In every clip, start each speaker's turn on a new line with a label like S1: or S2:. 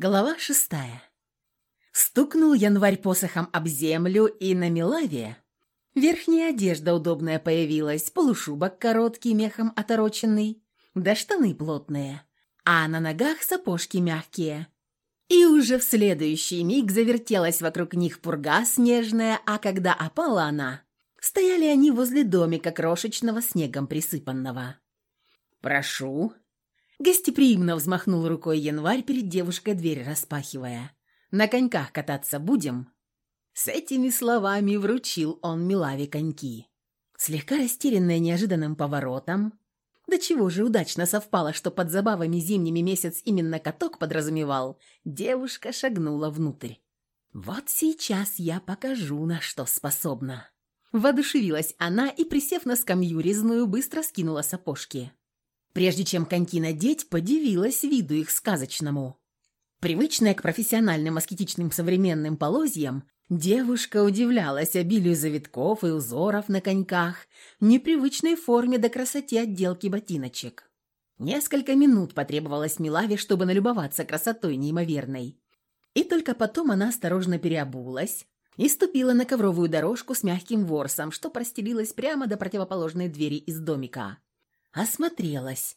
S1: Глава шестая. Стукнул январь посохом об землю, и на Милаве верхняя одежда удобная появилась, полушубок короткий, мехом отороченный, да штаны плотные, а на ногах сапожки мягкие. И уже в следующий миг завертелась вокруг них пурга снежная, а когда опала она, стояли они возле домика крошечного снегом присыпанного. «Прошу», Гостеприимно взмахнул рукой январь перед девушкой дверь распахивая. «На коньках кататься будем?» С этими словами вручил он Милаве коньки. Слегка растерянная неожиданным поворотом, до чего же удачно совпало, что под забавами зимними месяц именно каток подразумевал, девушка шагнула внутрь. «Вот сейчас я покажу, на что способна». Воодушевилась она и, присев на скамью резную, быстро скинула сапожки. Прежде чем коньки надеть, подивилась виду их сказочному. Привычная к профессиональным аскетичным современным полозьям, девушка удивлялась обилию завитков и узоров на коньках, непривычной форме до красоте отделки ботиночек. Несколько минут потребовалось Милаве, чтобы налюбоваться красотой неимоверной. И только потом она осторожно переобулась и ступила на ковровую дорожку с мягким ворсом, что простелилась прямо до противоположной двери из домика осмотрелась.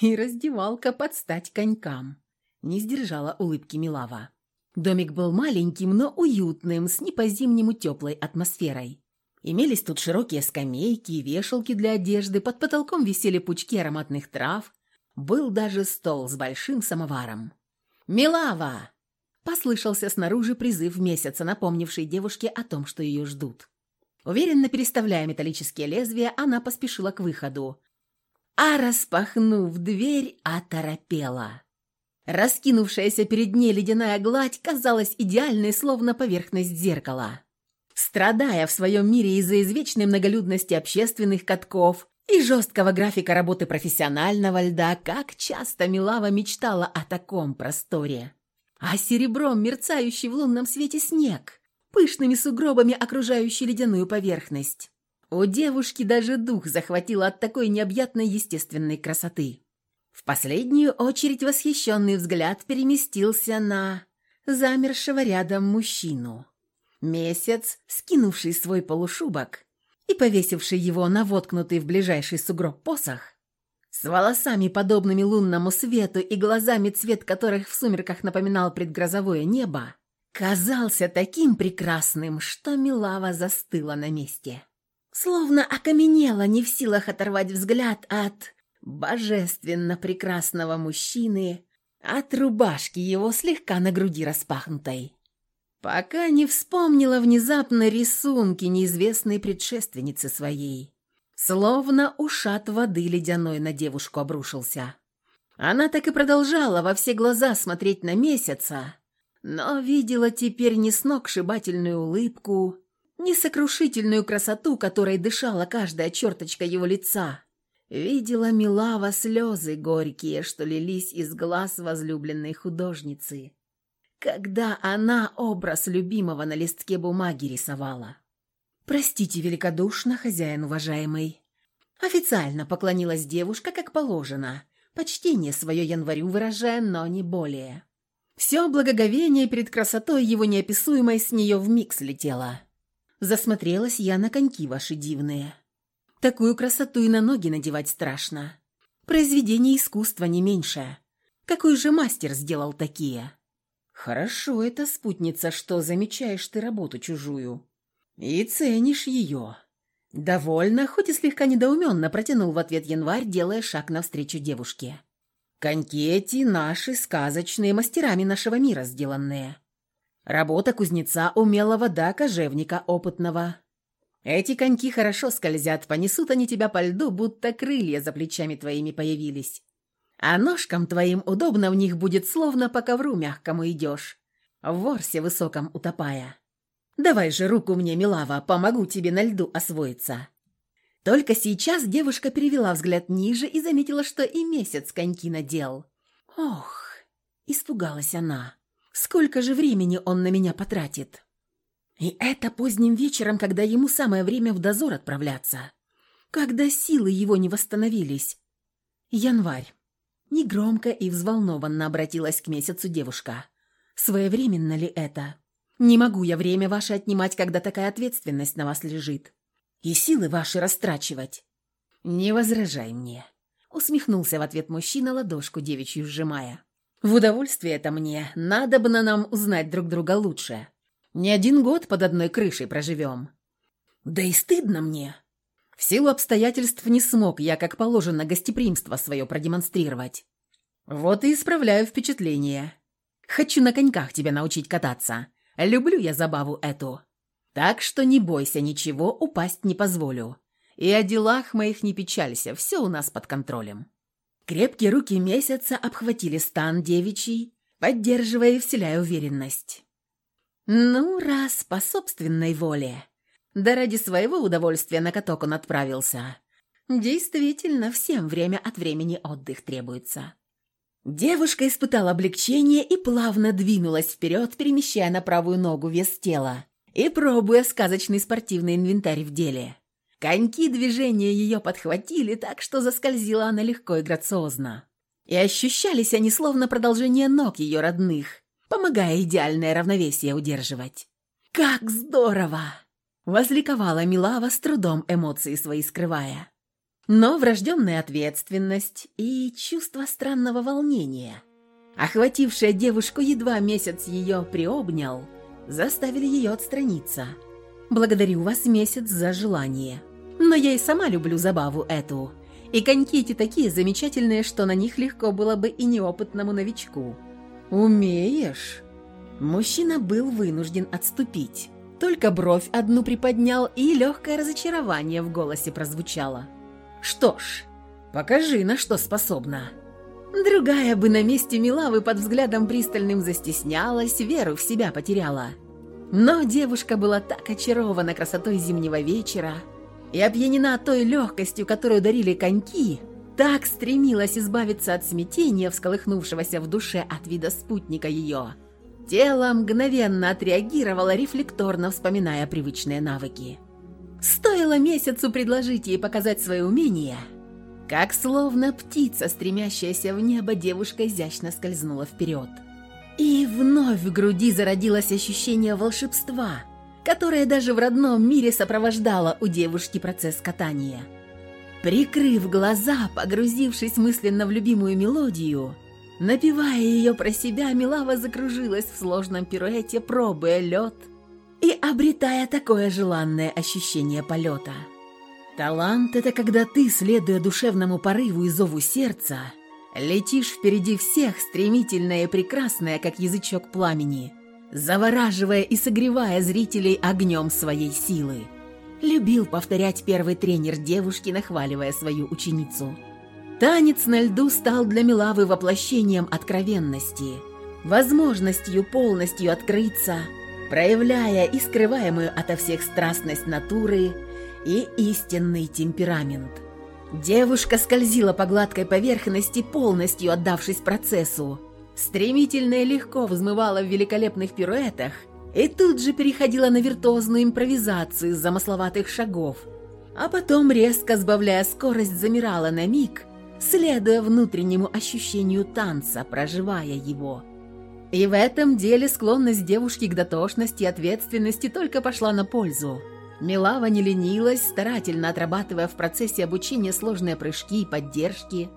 S1: И раздевалка под стать конькам. Не сдержала улыбки Милава. Домик был маленьким, но уютным, с не по-зимнему теплой атмосферой. Имелись тут широкие скамейки и вешалки для одежды, под потолком висели пучки ароматных трав, был даже стол с большим самоваром. «Милава!» – послышался снаружи призыв месяца, напомнивший девушке о том, что ее ждут. Уверенно переставляя металлические лезвия, она поспешила к выходу, а распахнув дверь, оторопела. Раскинувшаяся перед ней ледяная гладь казалась идеальной, словно поверхность зеркала. Страдая в своем мире из-за извечной многолюдности общественных катков и жесткого графика работы профессионального льда, как часто Милава мечтала о таком просторе. А серебром мерцающий в лунном свете снег, пышными сугробами окружающий ледяную поверхность. У девушки даже дух захватило от такой необъятной естественной красоты. В последнюю очередь восхищенный взгляд переместился на замершего рядом мужчину. Месяц, скинувший свой полушубок и повесивший его на воткнутый в ближайший сугроб посох, с волосами, подобными лунному свету и глазами, цвет которых в сумерках напоминал предгрозовое небо, казался таким прекрасным, что Милава застыла на месте словно окаменела, не в силах оторвать взгляд от божественно прекрасного мужчины, от рубашки его слегка на груди распахнутой. Пока не вспомнила внезапно рисунки неизвестной предшественницы своей. Словно ушат воды ледяной на девушку обрушился. Она так и продолжала во все глаза смотреть на месяца, но видела теперь не сногсшибательную улыбку, несокрушительную красоту, которой дышала каждая черточка его лица. Видела Милава слезы горькие, что лились из глаз возлюбленной художницы, когда она образ любимого на листке бумаги рисовала. «Простите великодушно, хозяин уважаемый». Официально поклонилась девушка, как положено, почтение свое январю выражая, но не более. Все благоговение перед красотой его неописуемой с нее вмиг слетело. Засмотрелась я на коньки ваши дивные. Такую красоту и на ноги надевать страшно. Произведение искусства не меньше. Какой же мастер сделал такие? Хорошо это, спутница, что замечаешь ты работу чужую. И ценишь ее. Довольно, хоть и слегка недоуменно протянул в ответ январь, делая шаг навстречу девушке. Коньки эти наши, сказочные, мастерами нашего мира сделанные. Работа кузнеца умелого да кожевника опытного. Эти коньки хорошо скользят, понесут они тебя по льду, будто крылья за плечами твоими появились. А ножкам твоим удобно в них будет, словно по ковру мягкому идешь, в ворсе высоком утопая. Давай же руку мне, милава, помогу тебе на льду освоиться». Только сейчас девушка перевела взгляд ниже и заметила, что и месяц коньки надел. «Ох!» – испугалась она. Сколько же времени он на меня потратит? И это поздним вечером, когда ему самое время в дозор отправляться. Когда силы его не восстановились. Январь. Негромко и взволнованно обратилась к месяцу девушка. «Своевременно ли это? Не могу я время ваше отнимать, когда такая ответственность на вас лежит. И силы ваши растрачивать». «Не возражай мне», — усмехнулся в ответ мужчина, ладошку девичью сжимая. «В удовольствие это мне. Надо бы на нам узнать друг друга лучше. Не один год под одной крышей проживем». «Да и стыдно мне», в силу обстоятельств не смог я, как положено, гостеприимство свое продемонстрировать. Вот и исправляю впечатление. Хочу на коньках тебя научить кататься. Люблю я забаву эту. Так что не бойся ничего, упасть не позволю. И о делах моих не печалься, все у нас под контролем». Крепкие руки месяца обхватили стан девичий, поддерживая и вселяя уверенность. «Ну, раз по собственной воле, да ради своего удовольствия на каток он отправился. Действительно, всем время от времени отдых требуется. Девушка испытала облегчение и плавно двинулась вперед, перемещая на правую ногу вес тела и пробуя сказочный спортивный инвентарь в деле. Коньки движения ее подхватили так, что заскользила она легко и грациозно. И ощущались они словно продолжение ног ее родных, помогая идеальное равновесие удерживать. «Как здорово!» Возликовала Милава, с трудом эмоции свои скрывая. Но врожденная ответственность и чувство странного волнения, охватившее девушку едва месяц ее приобнял, заставили ее отстраниться. «Благодарю вас месяц за желание. Но я и сама люблю забаву эту. И коньки эти такие замечательные, что на них легко было бы и неопытному новичку». «Умеешь?» Мужчина был вынужден отступить. Только бровь одну приподнял, и легкое разочарование в голосе прозвучало. «Что ж, покажи, на что способна». Другая бы на месте Милавы под взглядом пристальным застеснялась, веру в себя потеряла. Но девушка была так очарована красотой зимнего вечера и опьянена той легкостью, которую дарили коньки, так стремилась избавиться от смятения, всколыхнувшегося в душе от вида спутника ее, Тело мгновенно отреагировало, рефлекторно вспоминая привычные навыки. Стоило месяцу предложить ей показать свои умения, как словно птица, стремящаяся в небо, девушка изящно скользнула вперед. И вновь в груди зародилось ощущение волшебства, которое даже в родном мире сопровождало у девушки процесс катания. Прикрыв глаза, погрузившись мысленно в любимую мелодию – Напивая ее про себя, Милава закружилась в сложном пируэте, пробуя лед и обретая такое желанное ощущение полета. Талант — это когда ты, следуя душевному порыву и зову сердца, летишь впереди всех, стремительное и прекрасное, как язычок пламени, завораживая и согревая зрителей огнем своей силы. Любил повторять первый тренер девушки, нахваливая свою ученицу — Танец на льду стал для Милавы воплощением откровенности, возможностью полностью открыться, проявляя и скрываемую ото всех страстность натуры и истинный темперамент. Девушка скользила по гладкой поверхности, полностью отдавшись процессу, стремительно и легко взмывала в великолепных пируэтах и тут же переходила на виртуозную импровизацию из замысловатых шагов, а потом, резко сбавляя скорость, замирала на миг – следуя внутреннему ощущению танца, проживая его. И в этом деле склонность девушки к дотошности и ответственности только пошла на пользу. Милава не ленилась, старательно отрабатывая в процессе обучения сложные прыжки и поддержки,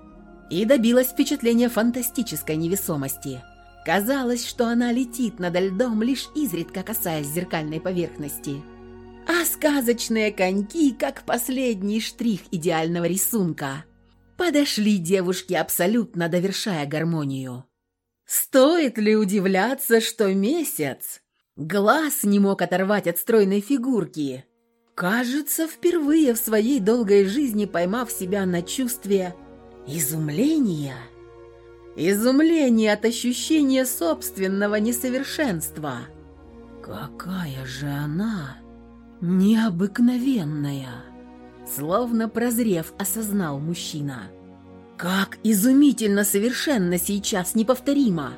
S1: и добилась впечатления фантастической невесомости. Казалось, что она летит над льдом, лишь изредка касаясь зеркальной поверхности. А сказочные коньки, как последний штрих идеального рисунка – Подошли девушки, абсолютно довершая гармонию. Стоит ли удивляться, что месяц глаз не мог оторвать от стройной фигурки? Кажется, впервые в своей долгой жизни поймав себя на чувстве изумления. Изумление от ощущения собственного несовершенства. Какая же она необыкновенная! Словно прозрев, осознал мужчина. Как изумительно совершенно сейчас неповторимо!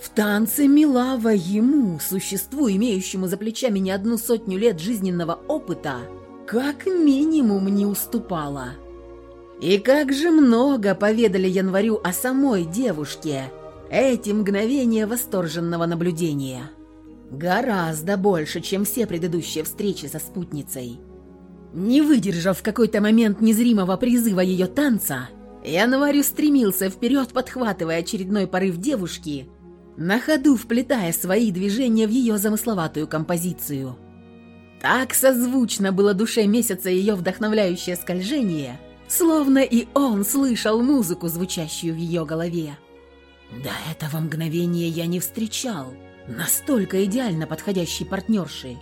S1: В танце Милава ему, существу, имеющему за плечами не одну сотню лет жизненного опыта, как минимум не уступала. И как же много поведали январю о самой девушке эти мгновения восторженного наблюдения. Гораздо больше, чем все предыдущие встречи со спутницей. Не выдержав в какой-то момент незримого призыва ее танца, Январь устремился вперед, подхватывая очередной порыв девушки, на ходу вплетая свои движения в ее замысловатую композицию. Так созвучно было душе месяца ее вдохновляющее скольжение, словно и он слышал музыку, звучащую в ее голове. До этого мгновения я не встречал настолько идеально подходящей партнерши,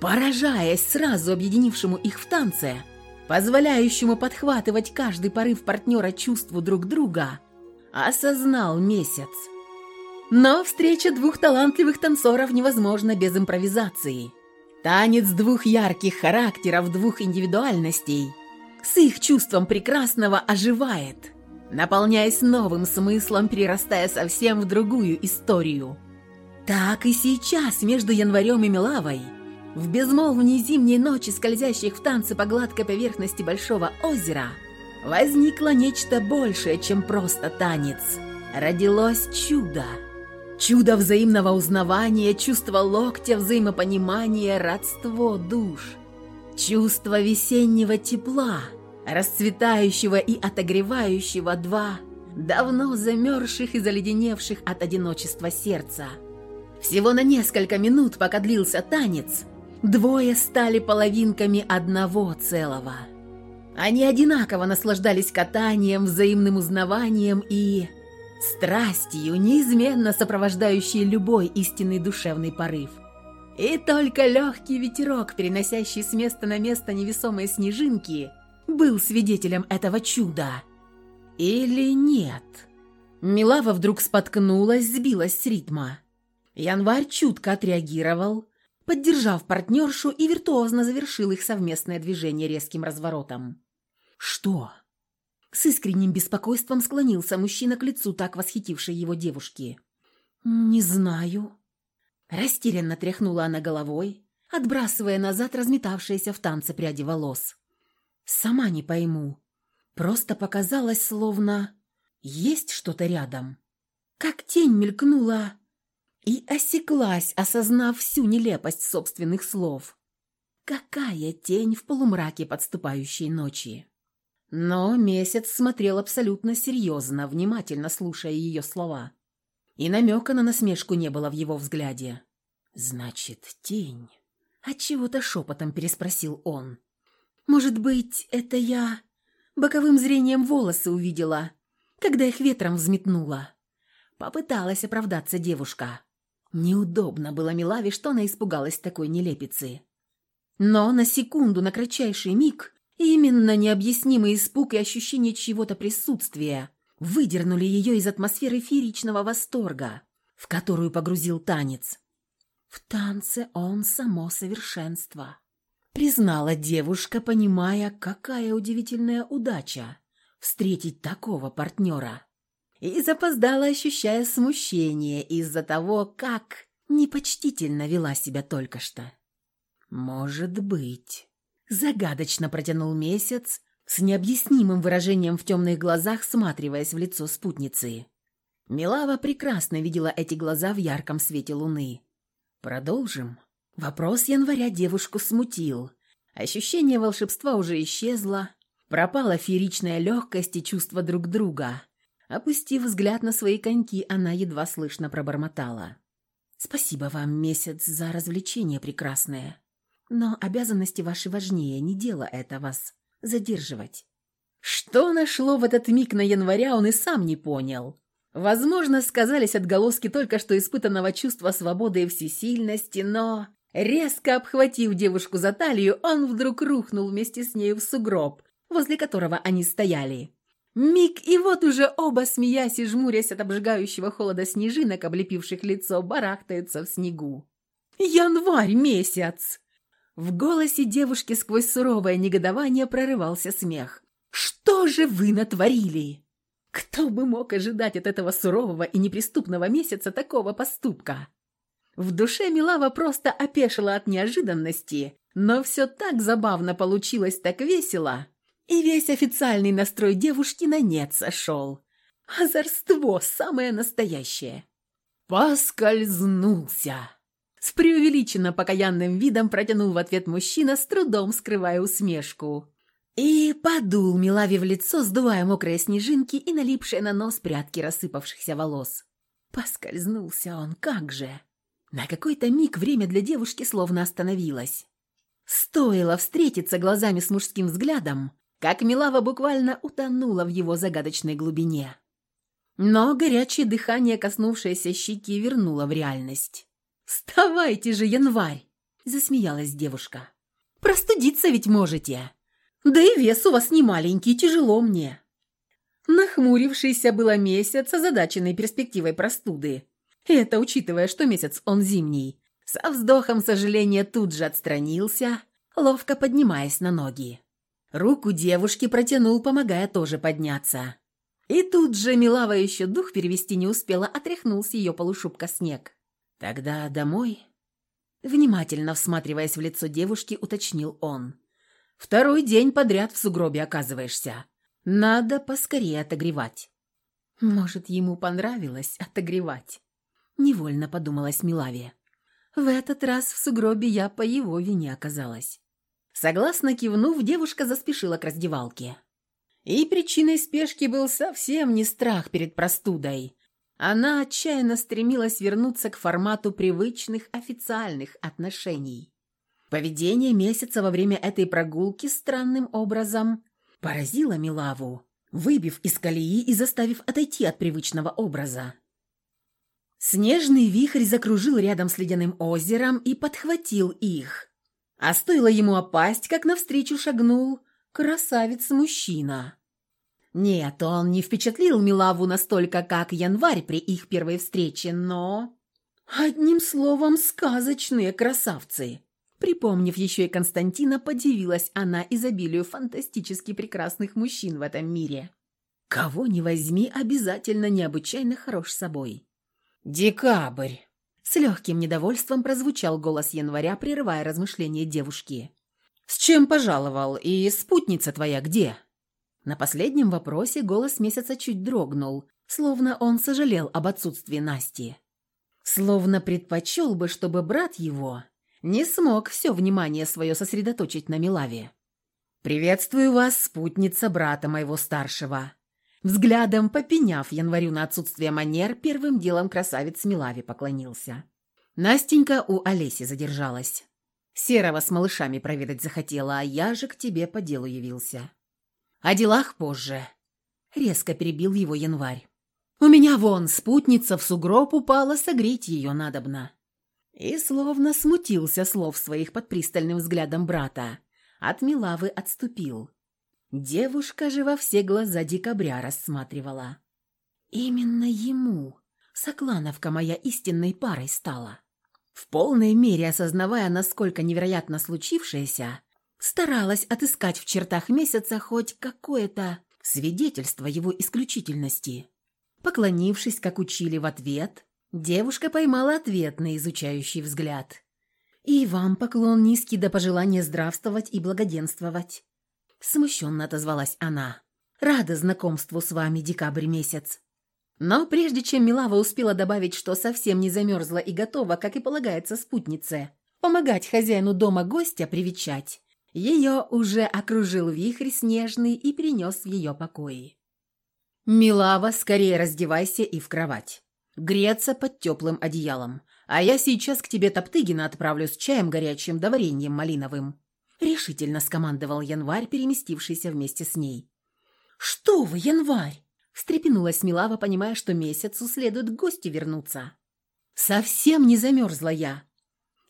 S1: поражаясь сразу объединившему их в танце – позволяющему подхватывать каждый порыв партнера чувству друг друга, осознал месяц. Но встреча двух талантливых танцоров невозможна без импровизации. Танец двух ярких характеров, двух индивидуальностей с их чувством прекрасного оживает, наполняясь новым смыслом, перерастая совсем в другую историю. Так и сейчас между январем и Милавой – в безмолвней зимней ночи, скользящих в танце по гладкой поверхности большого озера, возникло нечто большее, чем просто танец. Родилось чудо. Чудо взаимного узнавания, чувство локтя, взаимопонимания, родство душ. Чувство весеннего тепла, расцветающего и отогревающего два давно замерзших и заледеневших от одиночества сердца. Всего на несколько минут, пока длился танец, Двое стали половинками одного целого. Они одинаково наслаждались катанием, взаимным узнаванием и страстью, неизменно сопровождающей любой истинный душевный порыв. И только легкий ветерок, переносящий с места на место невесомые снежинки, был свидетелем этого чуда. Или нет? Милава вдруг споткнулась, сбилась с ритма. Январь чутко отреагировал, поддержав партнершу и виртуозно завершил их совместное движение резким разворотом. «Что?» С искренним беспокойством склонился мужчина к лицу так восхитившей его девушки. «Не знаю». Растерянно тряхнула она головой, отбрасывая назад разметавшиеся в танце пряди волос. «Сама не пойму. Просто показалось, словно есть что-то рядом. Как тень мелькнула и осеклась, осознав всю нелепость собственных слов. Какая тень в полумраке подступающей ночи! Но месяц смотрел абсолютно серьезно, внимательно слушая ее слова. И намека на насмешку не было в его взгляде. «Значит, тень?» Отчего-то шепотом переспросил он. «Может быть, это я боковым зрением волосы увидела, когда их ветром взметнула?» Попыталась оправдаться девушка. Неудобно было Милаве, что она испугалась такой нелепицы. Но на секунду, на кратчайший миг, именно необъяснимый испуг и ощущение чьего-то присутствия выдернули ее из атмосферы фееричного восторга, в которую погрузил танец. В танце он само совершенство. Признала девушка, понимая, какая удивительная удача встретить такого партнера и запоздала, ощущая смущение из-за того, как непочтительно вела себя только что. «Может быть», — загадочно протянул месяц, с необъяснимым выражением в темных глазах, сматриваясь в лицо спутницы. Милава прекрасно видела эти глаза в ярком свете луны. «Продолжим?» Вопрос января девушку смутил. Ощущение волшебства уже исчезло, пропала фееричная легкость и чувство друг друга. Опустив взгляд на свои коньки, она едва слышно пробормотала. «Спасибо вам, месяц, за развлечение прекрасное. Но обязанности ваши важнее, не дело это вас задерживать». Что нашло в этот миг на января, он и сам не понял. Возможно, сказались отголоски только что испытанного чувства свободы и всесильности, но, резко обхватив девушку за талию, он вдруг рухнул вместе с нею в сугроб, возле которого они стояли. Миг, и вот уже оба, смеясь и жмурясь от обжигающего холода снежинок, облепивших лицо, барахтаются в снегу. «Январь месяц!» В голосе девушки сквозь суровое негодование прорывался смех. «Что же вы натворили?» Кто бы мог ожидать от этого сурового и неприступного месяца такого поступка? В душе Милава просто опешила от неожиданности, но все так забавно получилось, так весело, И весь официальный настрой девушки на нет сошел. Озорство самое настоящее. Поскользнулся. С преувеличенно покаянным видом протянул в ответ мужчина, с трудом скрывая усмешку. И подул Милаве в лицо, сдувая мокрые снежинки и налипшие на нос прядки рассыпавшихся волос. Поскользнулся он, как же. На какой-то миг время для девушки словно остановилось. Стоило встретиться глазами с мужским взглядом, как Милава буквально утонула в его загадочной глубине. Но горячее дыхание, коснувшееся щеки, вернуло в реальность. «Вставайте же, январь!» – засмеялась девушка. «Простудиться ведь можете!» Да и вес у вас не маленький, тяжело мне». Нахмурившийся было месяц, озадаченный перспективой простуды. Это учитывая, что месяц он зимний. Со вздохом сожаления тут же отстранился, ловко поднимаясь на ноги. Руку девушки протянул, помогая тоже подняться. И тут же Милава еще дух перевести не успела, отряхнул ее полушубка снег. «Тогда домой?» Внимательно всматриваясь в лицо девушки, уточнил он. Второй день подряд в сугробе оказываешься. Надо поскорее отогревать». Может, ему понравилось отогревать? Невольно подумалась Милавия. В этот раз в сугробе я по его вине оказалась. Согласно кивнув, девушка заспешила к раздевалке. И причиной спешки был совсем не страх перед простудой. Она отчаянно стремилась вернуться к формату привычных официальных отношений. Поведение месяца во время этой прогулки странным образом поразило Милаву, выбив из колеи и заставив отойти от привычного образа. Снежный вихрь закружил рядом с ледяным озером и подхватил их. А стоило ему опасть, как навстречу шагнул красавец-мужчина. Нет, он не впечатлил Милаву настолько, как январь при их первой встрече, но... Одним словом, сказочные красавцы. Припомнив еще и Константина, подивилась она изобилию фантастически прекрасных мужчин в этом мире. Кого не возьми, обязательно необычайно хорош собой. «Декабрь!» С легким недовольством прозвучал голос января, прерывая размышления девушки. «С чем пожаловал? И спутница твоя где?» На последнем вопросе голос месяца чуть дрогнул, словно он сожалел об отсутствии Насти. Словно предпочел бы, чтобы брат его не смог все внимание свое сосредоточить на Милаве. «Приветствую вас, спутница брата моего старшего». Взглядом попеняв январю на отсутствие манер, первым делом красавец Милаве поклонился. Настенька у Олеси задержалась. Серого с малышами проведать захотела, а я же к тебе по делу явился. О делах позже. Резко перебил его январь. У меня вон спутница в сугроб упала, согреть ее надобно. И словно смутился слов своих под пристальным взглядом брата. От Милавы отступил. Девушка же во все глаза декабря рассматривала. Именно ему Соклановка моя истинной парой стала. В полной мере осознавая, насколько невероятно случившееся, старалась отыскать в чертах месяца хоть какое-то свидетельство его исключительности. Поклонившись, как учили в ответ, Девушка поймала ответный изучающий взгляд. «И вам поклон низкий до пожелания здравствовать и благоденствовать». Смущенно отозвалась она. «Рада знакомству с вами, декабрь месяц». Но прежде чем Милава успела добавить, что совсем не замерзла и готова, как и полагается спутнице, помогать хозяину дома гостя привечать, ее уже окружил вихрь снежный и принес в ее покои. «Милава, скорее раздевайся и в кровать» греться под теплым одеялом. А я сейчас к тебе Топтыгина отправлю с чаем горячим да вареньем малиновым». Решительно скомандовал Январь, переместившийся вместе с ней. «Что вы, Январь?» Встрепенулась Милава, понимая, что месяцу следует гости вернуться. «Совсем не замерзла я.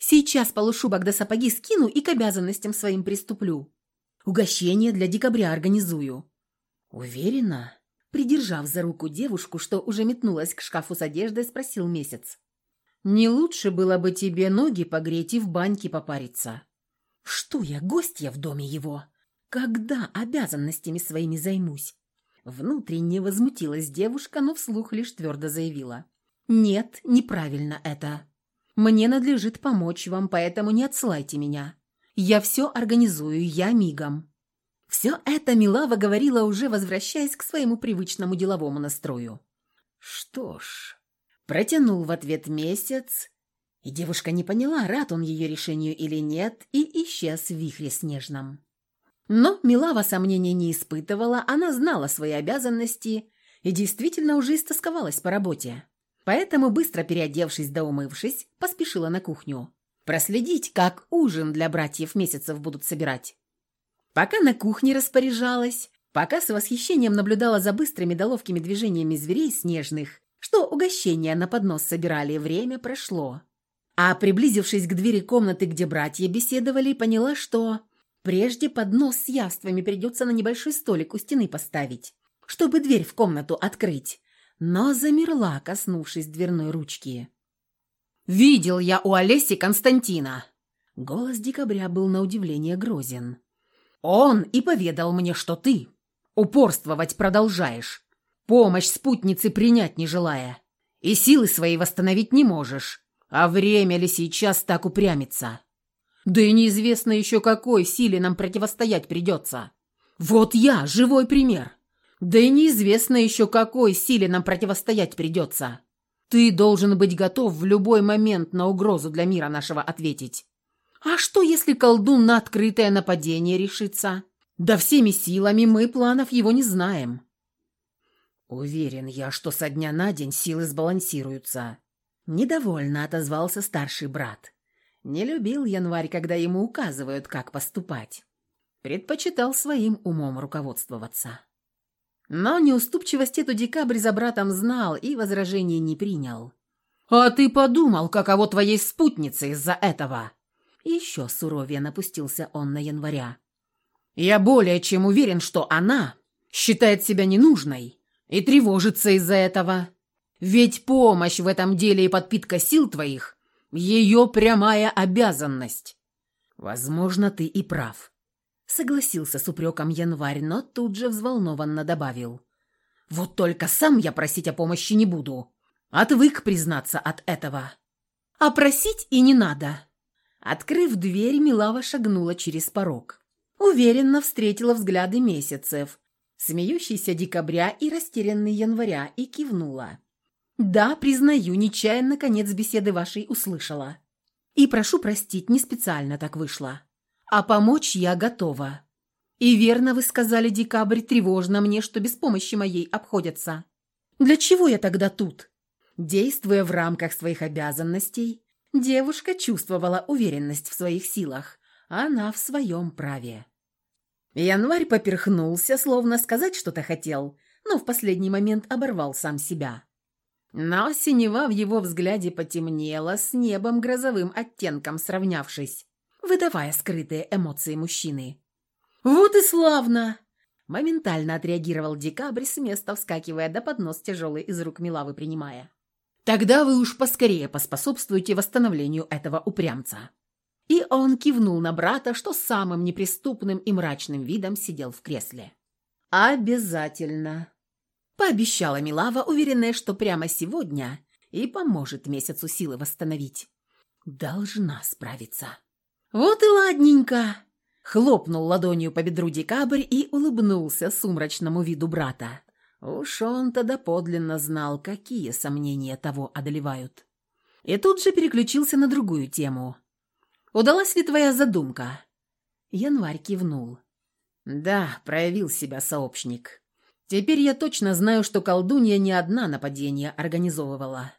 S1: Сейчас полушубок до сапоги скину и к обязанностям своим приступлю. Угощение для декабря организую». «Уверена?» Придержав за руку девушку, что уже метнулась к шкафу с одеждой, спросил месяц. «Не лучше было бы тебе ноги погреть и в баньке попариться?» «Что я, гостья в доме его? Когда обязанностями своими займусь?» Внутренне возмутилась девушка, но вслух лишь твердо заявила. «Нет, неправильно это. Мне надлежит помочь вам, поэтому не отсылайте меня. Я все организую, я мигом». Все это Милава говорила уже, возвращаясь к своему привычному деловому настрою. «Что ж...» Протянул в ответ месяц, и девушка не поняла, рад он ее решению или нет, и исчез в вихре снежном. Но Милава сомнений не испытывала, она знала свои обязанности и действительно уже истосковалась по работе. Поэтому, быстро переодевшись да умывшись, поспешила на кухню. Проследить, как ужин для братьев месяцев будут собирать. Пока на кухне распоряжалась, пока с восхищением наблюдала за быстрыми да ловкими движениями зверей снежных, что угощения на поднос собирали, время прошло. А приблизившись к двери комнаты, где братья беседовали, поняла, что прежде поднос с явствами придется на небольшой столик у стены поставить, чтобы дверь в комнату открыть, но замерла, коснувшись дверной ручки. «Видел я у Олеси Константина!» Голос декабря был на удивление грозен. «Он и поведал мне, что ты упорствовать продолжаешь, помощь спутницы принять не желая, и силы свои восстановить не можешь, а время ли сейчас так упрямиться? Да и неизвестно еще, какой силе нам противостоять придется. Вот я, живой пример. Да и неизвестно еще, какой силе нам противостоять придется. Ты должен быть готов в любой момент на угрозу для мира нашего ответить. А что, если колдун на открытое нападение решится? Да всеми силами мы планов его не знаем. Уверен я, что со дня на день силы сбалансируются. Недовольно отозвался старший брат. Не любил январь, когда ему указывают, как поступать. Предпочитал своим умом руководствоваться. Но неуступчивость эту декабрь за братом знал и возражений не принял. «А ты подумал, каково твоей спутнице из-за этого?» Еще суровее напустился он на января. «Я более чем уверен, что она считает себя ненужной и тревожится из-за этого. Ведь помощь в этом деле и подпитка сил твоих — ее прямая обязанность». «Возможно, ты и прав», Согласился с упреком январь, но тут же взволнованно добавил. «Вот только сам я просить о помощи не буду. Отвык признаться от этого». «А просить и не надо». Открыв дверь, Милава шагнула через порог. Уверенно встретила взгляды месяцев, смеющийся декабря и растерянный января, и кивнула. «Да, признаю, нечаянно конец беседы вашей услышала. И прошу простить, не специально так вышло. А помочь я готова. И верно вы сказали, Декабрь, тревожно мне, что без помощи моей обходятся. Для чего я тогда тут? Действуя в рамках своих обязанностей, девушка чувствовала уверенность в своих силах. Она в своем праве. Январь поперхнулся, словно сказать что-то хотел, но в последний момент оборвал сам себя. Но синева в его взгляде потемнела, с небом грозовым оттенком сравнявшись выдавая скрытые эмоции мужчины. «Вот и славно!» Моментально отреагировал Декабрь с места, вскакивая до поднос тяжелый из рук Милавы принимая. «Тогда вы уж поскорее поспособствуете восстановлению этого упрямца». И он кивнул на брата, что самым неприступным и мрачным видом сидел в кресле. «Обязательно!» Пообещала Милава, уверенная, что прямо сегодня и поможет месяцу силы восстановить. «Должна справиться». «Вот и ладненько!» Хлопнул ладонью по бедру декабрь и улыбнулся сумрачному виду брата. Уж он-то доподлинно знал, какие сомнения того одолевают. И тут же переключился на другую тему. «Удалась ли твоя задумка?» Январь кивнул. «Да, проявил себя сообщник. Теперь я точно знаю, что колдунья не одна нападение организовывала.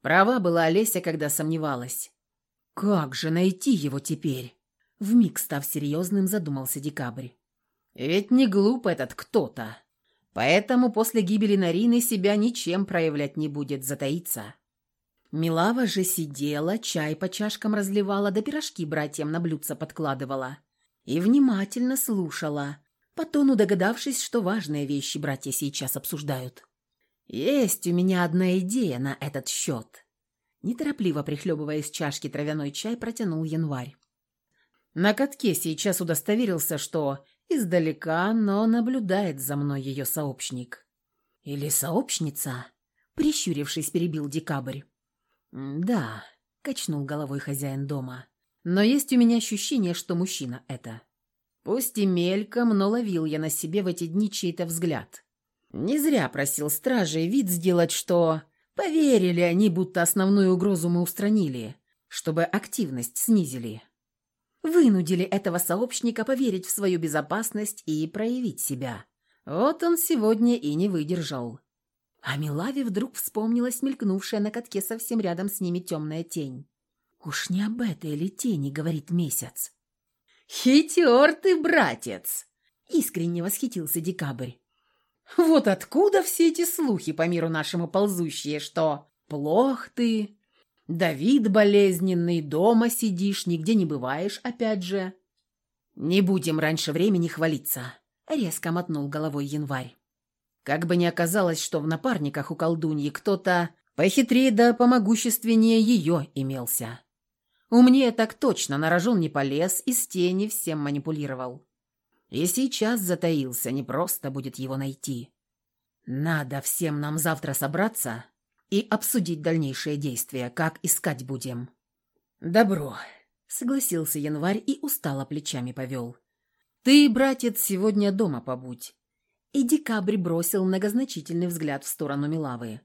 S1: Права была Олеся, когда сомневалась. «Как же найти его теперь?» Вмиг став серьезным, задумался Декабрь. «Ведь не глуп этот кто-то. Поэтому после гибели Нарины себя ничем проявлять не будет, затаиться». Милава же сидела, чай по чашкам разливала, да пирожки братьям на блюдца подкладывала. И внимательно слушала, по тону догадавшись, что важные вещи братья сейчас обсуждают. «Есть у меня одна идея на этот счет», Неторопливо прихлебывая из чашки травяной чай, протянул январь. На катке сейчас удостоверился, что издалека, но наблюдает за мной ее сообщник. Или сообщница? Прищурившись, перебил декабрь. «Да», — качнул головой хозяин дома. «Но есть у меня ощущение, что мужчина это». Пусть и мельком, но ловил я на себе в эти дни чей-то взгляд. Не зря просил стражей вид сделать, что... Поверили они, будто основную угрозу мы устранили, чтобы активность снизили. Вынудили этого сообщника поверить в свою безопасность и проявить себя. Вот он сегодня и не выдержал. А Милаве вдруг вспомнилась мелькнувшая на катке совсем рядом с ними темная тень. «Уж не об этой ли тени?» — говорит месяц. «Хитер ты, братец!» — искренне восхитился Декабрь. «Вот откуда все эти слухи по миру нашему ползущие, что плох ты, Давид болезненный, дома сидишь, нигде не бываешь, опять же». «Не будем раньше времени хвалиться», — резко мотнул головой январь. Как бы ни оказалось, что в напарниках у колдуньи кто-то похитрее да помогущественнее ее имелся. Умнее так точно, на рожон не полез, из тени всем манипулировал. И сейчас затаился, не просто будет его найти. Надо всем нам завтра собраться и обсудить дальнейшие действия, как искать будем. Добро, согласился январь и устало плечами повел. Ты, братец, сегодня дома побудь. И декабрь бросил многозначительный взгляд в сторону Милавы.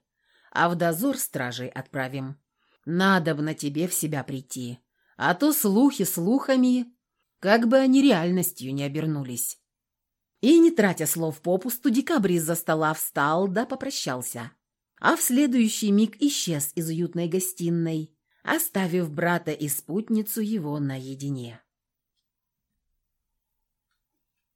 S1: А в дозор стражей отправим. Надо бы на тебе в себя прийти. А то слухи слухами, как бы они реальностью не обернулись. И, не тратя слов попусту, декабрь из-за стола встал да попрощался. А в следующий миг исчез из уютной гостиной, оставив брата и спутницу его наедине.